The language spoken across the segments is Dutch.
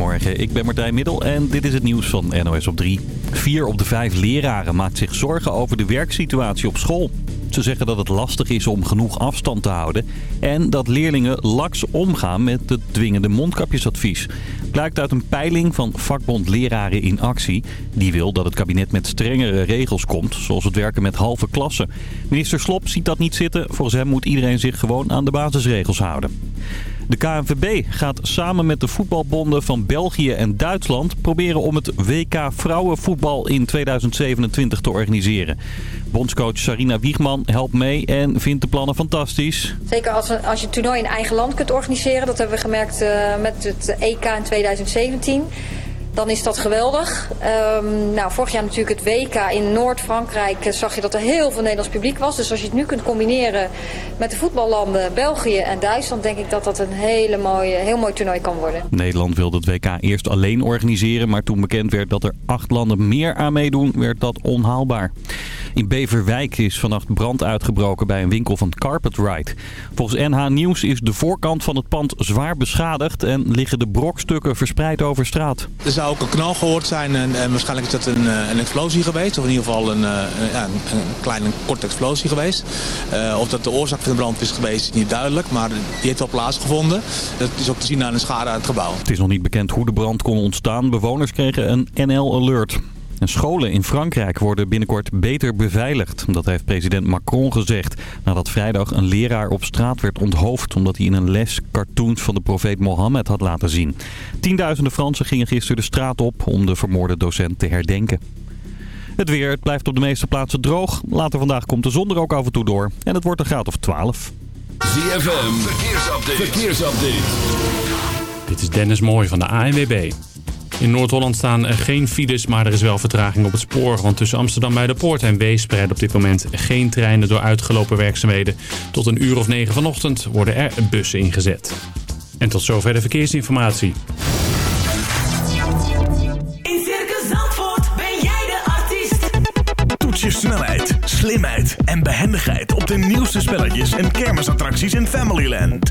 Goedemorgen, ik ben Martijn Middel en dit is het nieuws van NOS op 3. Vier op de vijf leraren maakt zich zorgen over de werksituatie op school. Ze zeggen dat het lastig is om genoeg afstand te houden... en dat leerlingen laks omgaan met het dwingende mondkapjesadvies. Blijkt uit een peiling van vakbond Leraren in Actie. Die wil dat het kabinet met strengere regels komt, zoals het werken met halve klassen. Minister Slop ziet dat niet zitten. Volgens hem moet iedereen zich gewoon aan de basisregels houden. De KNVB gaat samen met de voetbalbonden van België en Duitsland proberen om het WK vrouwenvoetbal in 2027 te organiseren. Bondscoach Sarina Wiegman helpt mee en vindt de plannen fantastisch. Zeker als, als je toernooi in eigen land kunt organiseren. Dat hebben we gemerkt uh, met het EK in 2017 dan is dat geweldig. Um, nou, vorig jaar natuurlijk het WK in Noord-Frankrijk eh, zag je dat er heel veel Nederlands publiek was. Dus als je het nu kunt combineren met de voetballanden België en Duitsland... denk ik dat dat een hele mooie, heel mooi toernooi kan worden. Nederland wilde het WK eerst alleen organiseren... maar toen bekend werd dat er acht landen meer aan meedoen, werd dat onhaalbaar. In Beverwijk is vannacht brand uitgebroken bij een winkel van Carpetride. Volgens NH Nieuws is de voorkant van het pand zwaar beschadigd... en liggen de brokstukken verspreid over straat zou ook een knal gehoord zijn en, en waarschijnlijk is dat een, eh, een, explosie geweest. Of in ieder geval een, eh, een, kleine korte explosie geweest. Uh, of dat de oorzaak van de brand is geweest is niet duidelijk. Maar die heeft wel plaatsgevonden. Dat is ook te zien aan de schade aan het gebouw. Het is nog niet bekend hoe de brand kon ontstaan. Bewoners kregen een NL-alert. En scholen in Frankrijk worden binnenkort beter beveiligd. Dat heeft president Macron gezegd. Nadat vrijdag een leraar op straat werd onthoofd... omdat hij in een les cartoons van de profeet Mohammed had laten zien. Tienduizenden Fransen gingen gisteren de straat op... om de vermoorde docent te herdenken. Het weer, het blijft op de meeste plaatsen droog. Later vandaag komt de zon er ook af en toe door. En het wordt een graad of 12. ZFM, verkeersupdate. verkeersupdate. Dit is Dennis Mooij van de ANWB. In Noord-Holland staan er geen files, maar er is wel vertraging op het spoor. Want tussen Amsterdam bij de Poort en Wees op dit moment geen treinen door uitgelopen werkzaamheden. Tot een uur of negen vanochtend worden er bussen ingezet. En tot zover de verkeersinformatie. In Circus Zandvoort ben jij de artiest. Toets je snelheid, slimheid en behendigheid op de nieuwste spelletjes en kermisattracties in Familyland.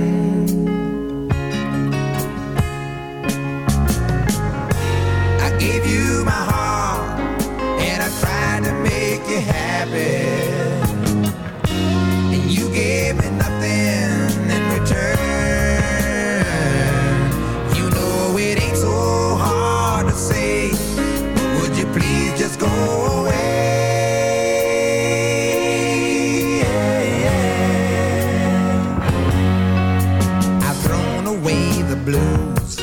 blues.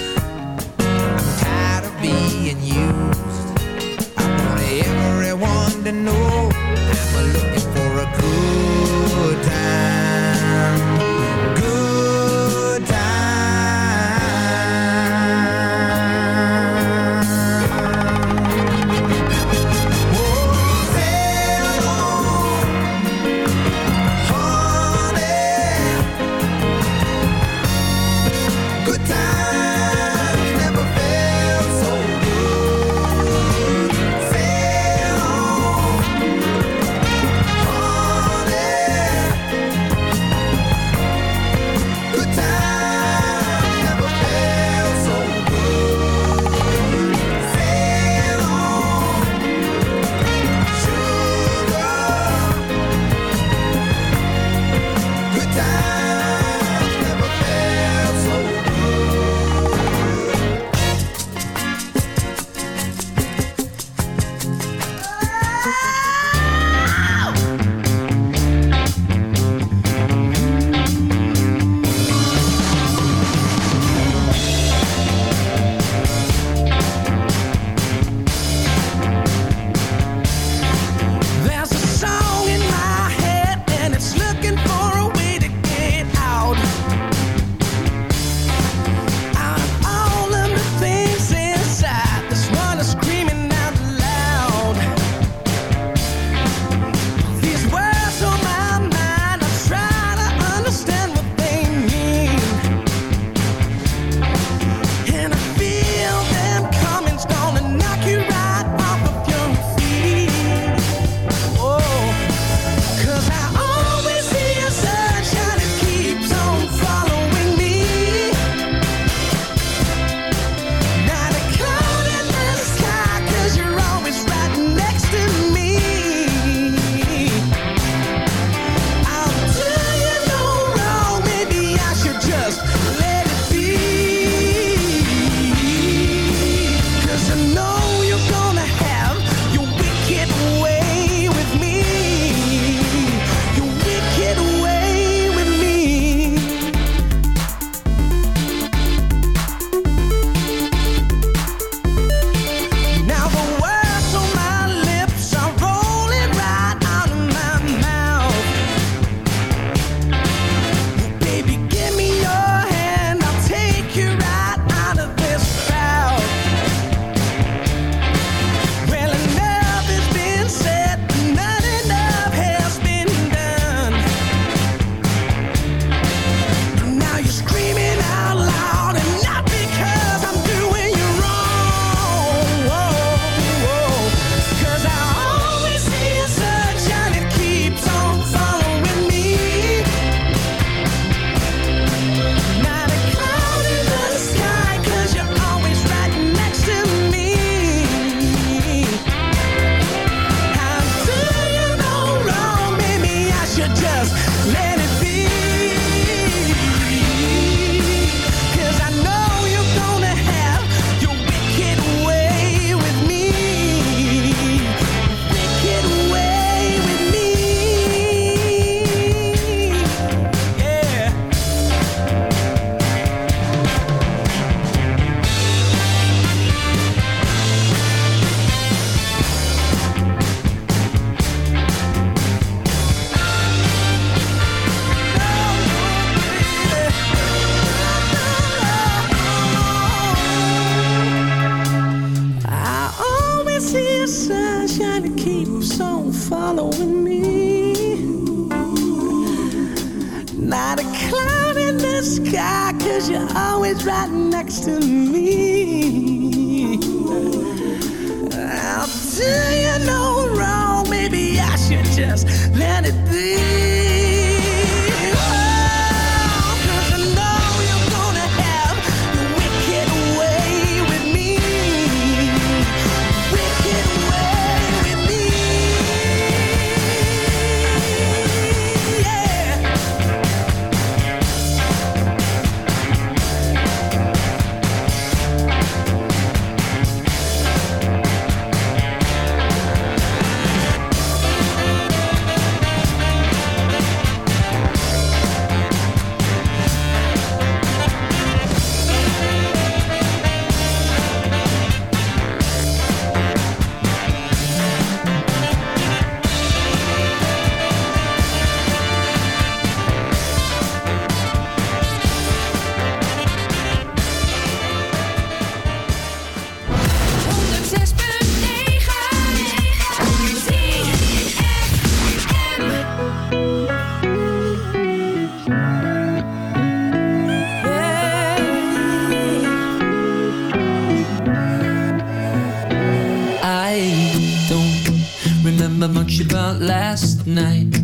remember much about last night.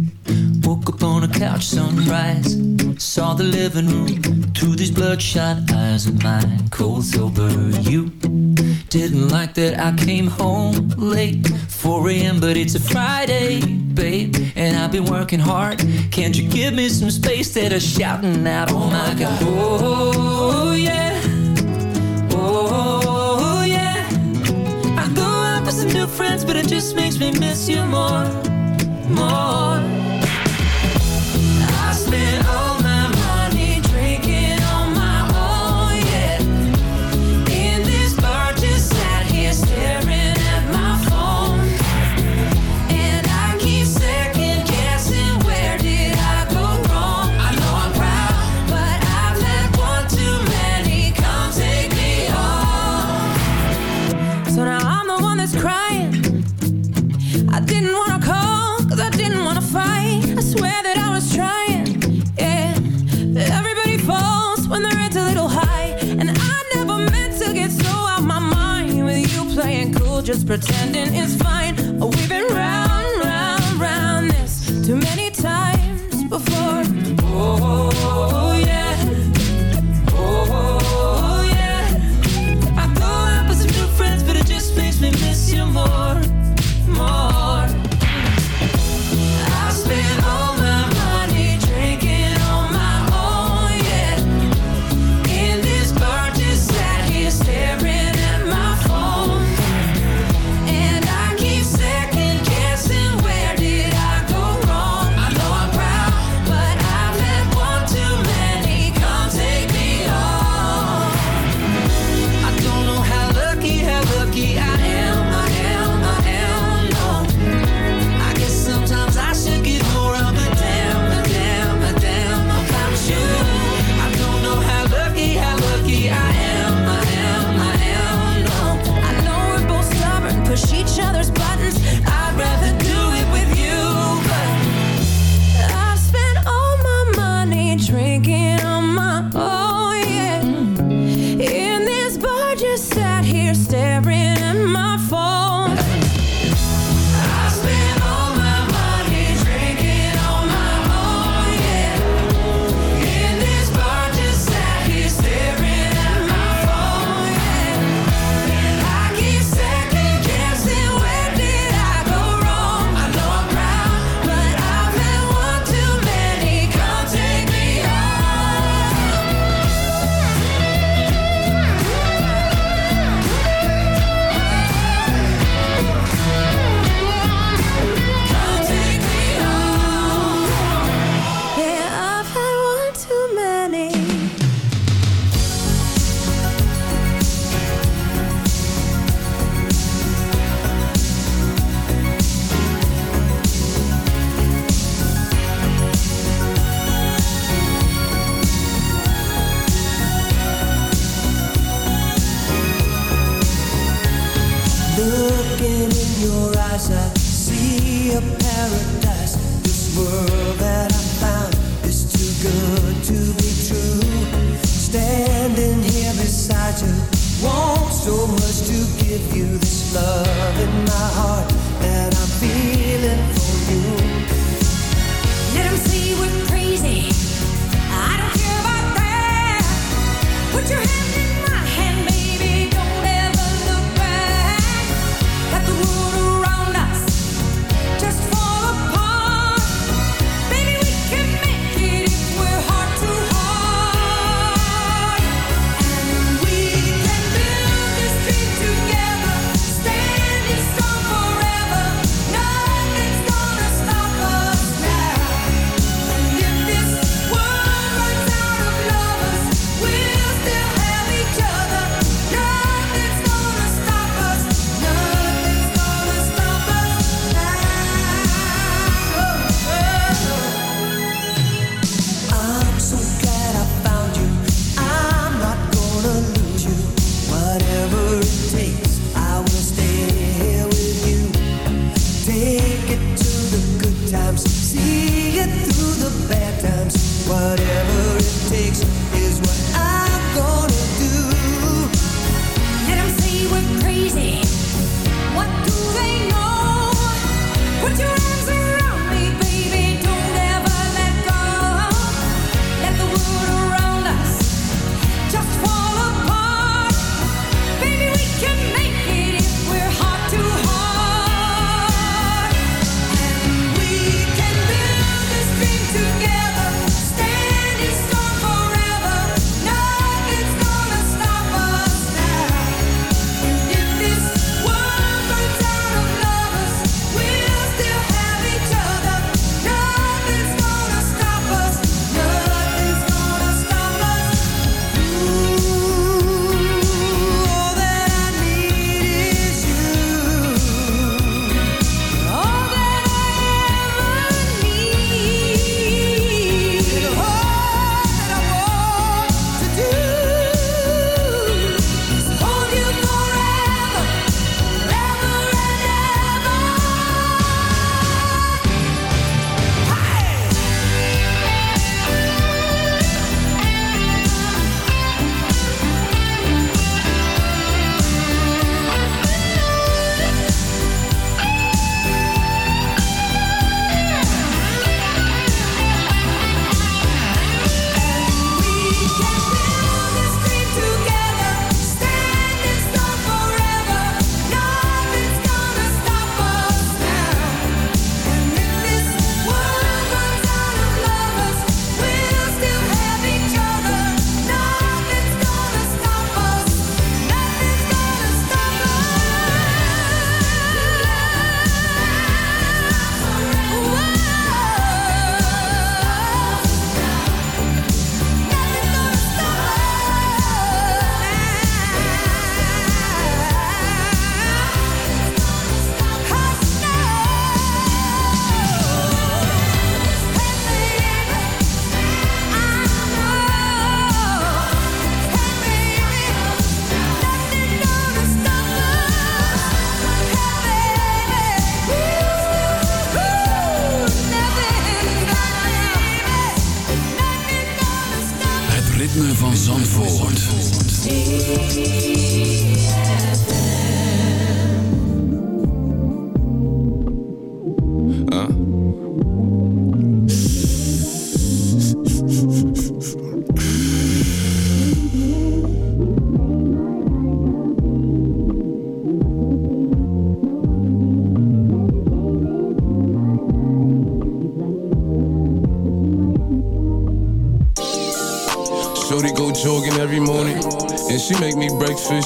Woke up on a couch, sunrise. Saw the living room through these bloodshot eyes of mine. Cold sober, you didn't like that I came home late, 4 a.m. But it's a Friday, babe, and I've been working hard. Can't you give me some space that are shouting out? Oh my God! Oh yeah. but it just makes me miss you more, more. I spent pretending it's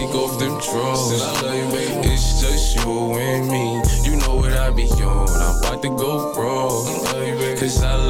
take off them drawers. It's just you and me. You know what I be on. I'm about to go raw. Cause I love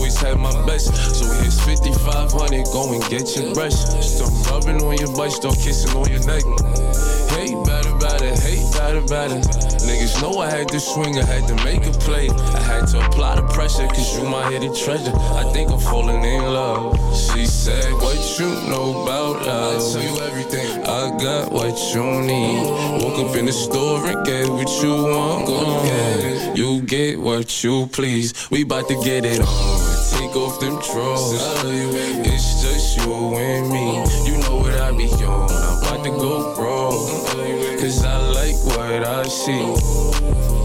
always had my best. So here's 5500, go and get your brush. Start rubbing on your butt, start kissing on your neck. Hey, better, better, hey, better, better. Niggas know I had to swing, I had to make a play. I had to apply the pressure, cause you my hidden treasure. I think I'm falling in love. She said, you know about love? I tell you everything. I got what you need. Woke up in the store and get what you want. Go get You get what you please. We bout to get it on. Take off them drawers. It's just you and me. You know what I be on. I'm about to go wrong. Cause I like what I see.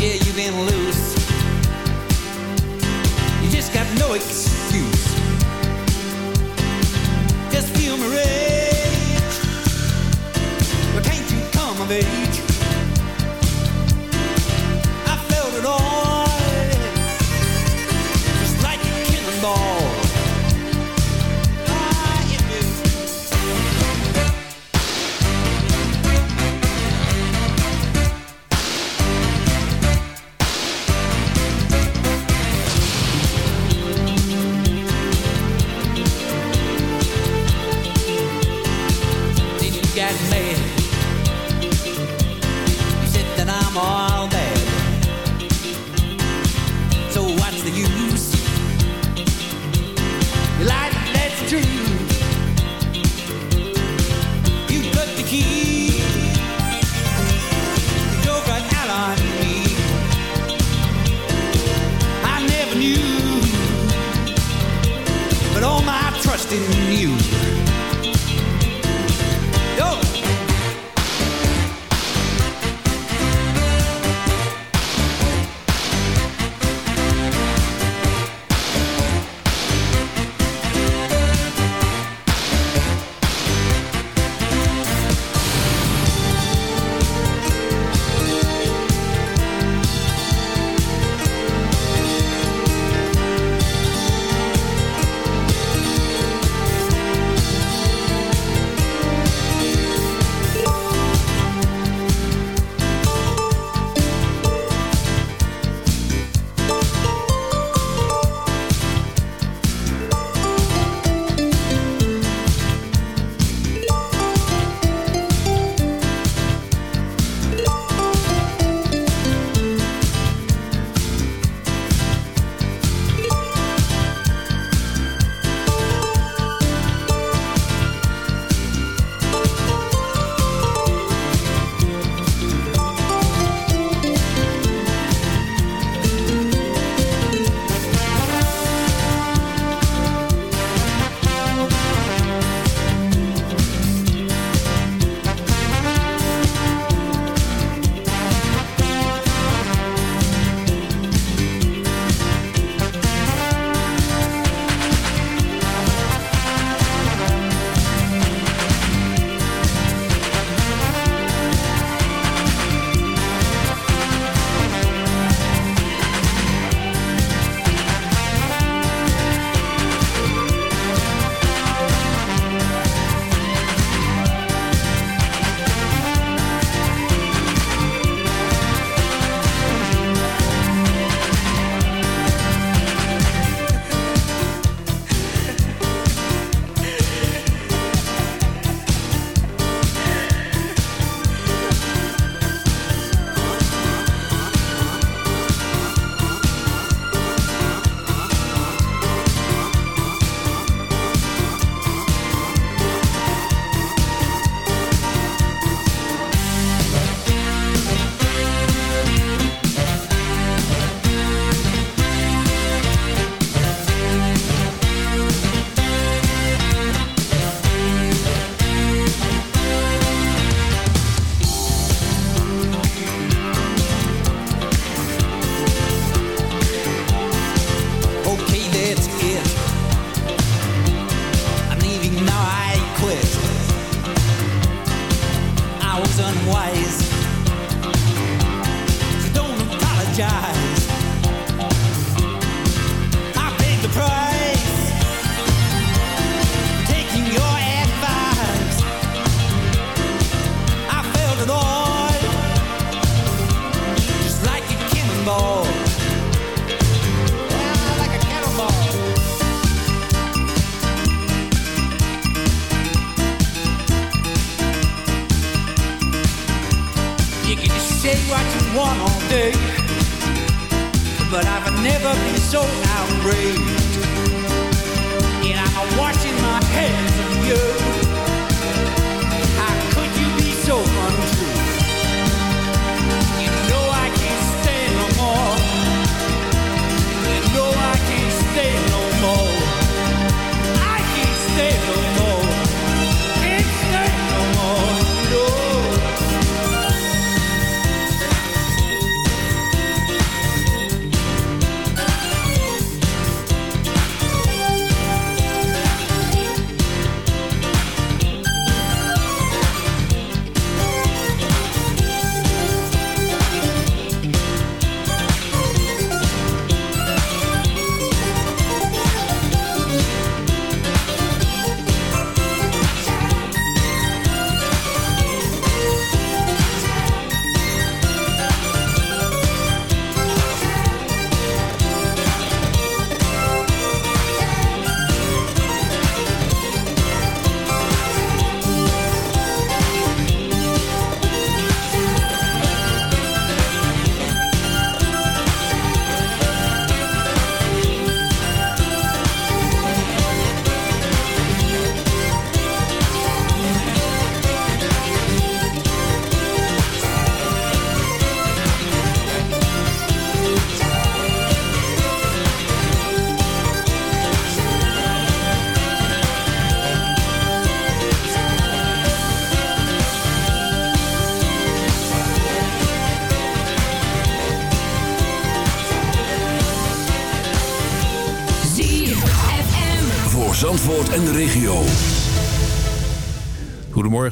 Yeah, you've been loose. You just got no excuse. Just feel my rage. But can't you come of age?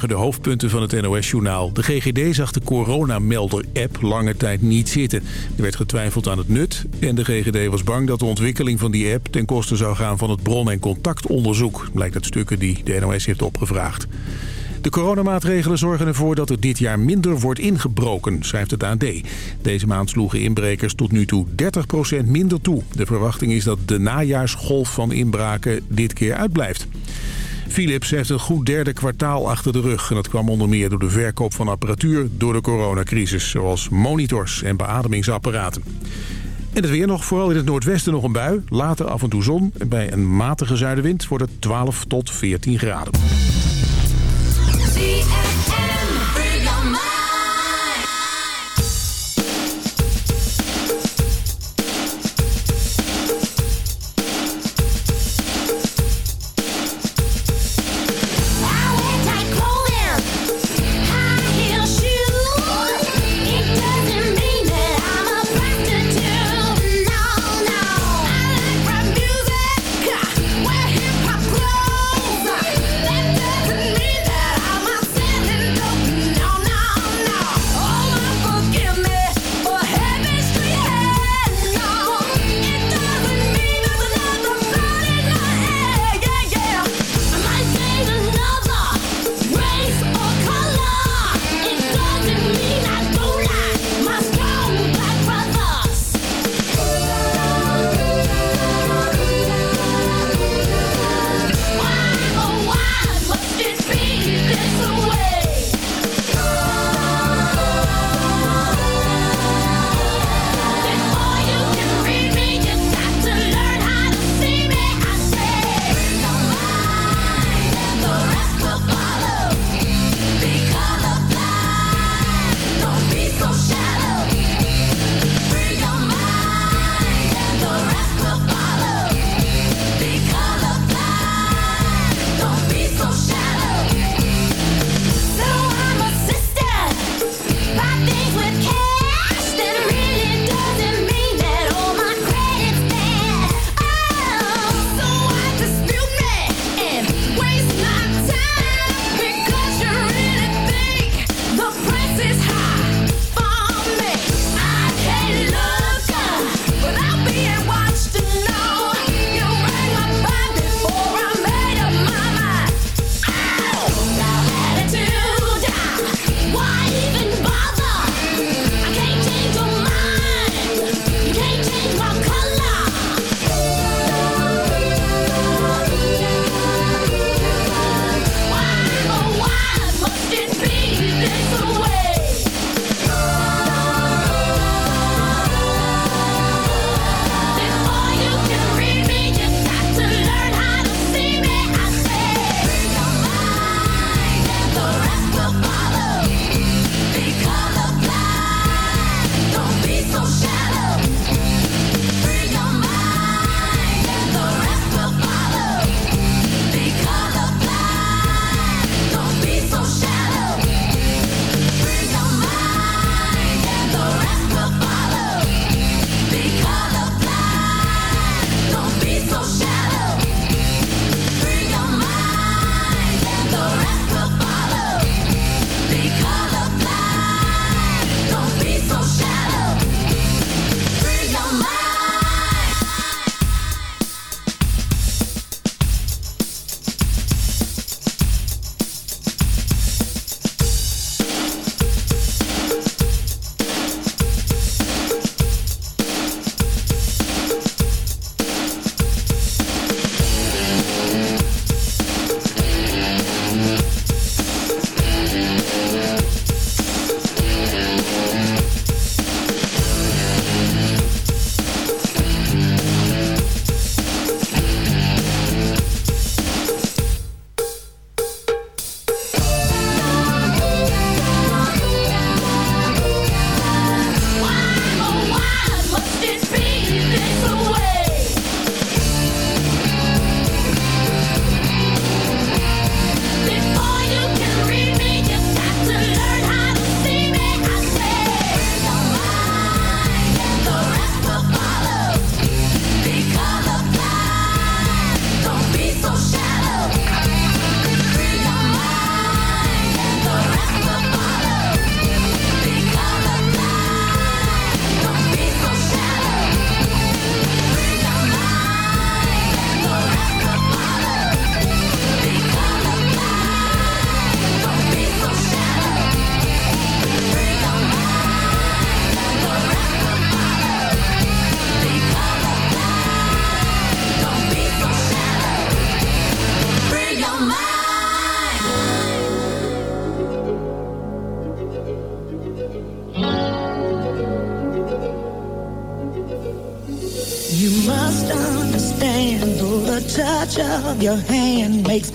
De hoofdpunten van het NOS-journaal. De GGD zag de coronamelder-app lange tijd niet zitten. Er werd getwijfeld aan het nut en de GGD was bang dat de ontwikkeling van die app... ten koste zou gaan van het bron- en contactonderzoek... blijkt uit stukken die de NOS heeft opgevraagd. De coronamaatregelen zorgen ervoor dat er dit jaar minder wordt ingebroken, schrijft het AD. Deze maand sloegen inbrekers tot nu toe 30% minder toe. De verwachting is dat de najaarsgolf van inbraken dit keer uitblijft. Philips heeft een goed derde kwartaal achter de rug. En dat kwam onder meer door de verkoop van apparatuur door de coronacrisis. Zoals monitors en beademingsapparaten. En het weer nog, vooral in het noordwesten nog een bui. Later af en toe zon. En bij een matige zuidenwind wordt het 12 tot 14 graden.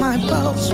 My pulse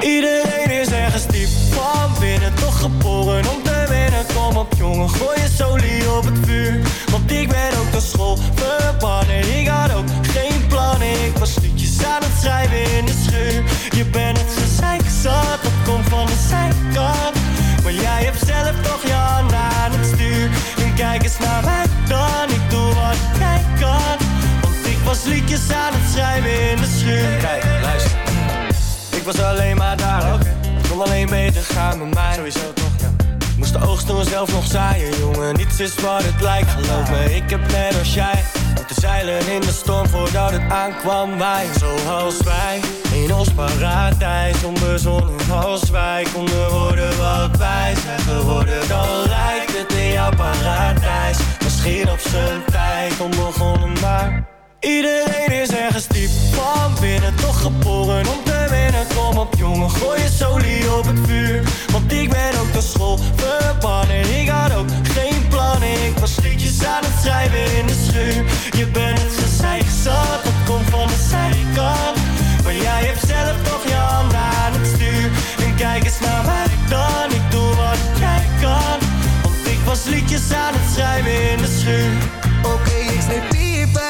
Iedereen is ergens diep van binnen, toch geboren om te winnen. Kom op jongen, gooi je solie op het vuur. Want ik ben ook naar school verbannen. Ik had ook geen plannen, ik was liedjes aan het schrijven in de schuur. Je bent het gezeik zat, dat komt van de zijkant. Maar jij hebt zelf toch je aan het stuur. En kijk eens naar mij dan, ik doe wat jij kan. Want ik was liedjes aan het schrijven in de schuur. Kijk, luister. Ik was alleen maar daar. Het kon alleen beter gaan met mij. Sowieso toch, ja. Moest de oogst toen zelf nog zaaien, jongen. Niets is wat het lijkt, geloof me. Ik heb net als jij moeten zeilen in de storm voordat het aankwam. Wij, zoals wij, in ons paradijs. Onbezonnen als wij konden worden wat wij zijn geworden. Dan lijkt het in jouw paradijs. Misschien op zijn tijd onbegonnen, maar. Iedereen is ergens diep van binnen, toch geboren om te winnen. Kom op jongen, gooi je solie op het vuur. Want ik ben ook naar school verbannen. Ik had ook geen plannen, ik was liedjes aan het schrijven in de schuur. Je bent het gezeik zat, dat komt van de zijkant. Maar jij hebt zelf toch je handen aan het stuur. En kijk eens naar mij dan, ik doe wat jij kan. Want ik was liedjes aan het schrijven in de schuur. Oké, ik vier,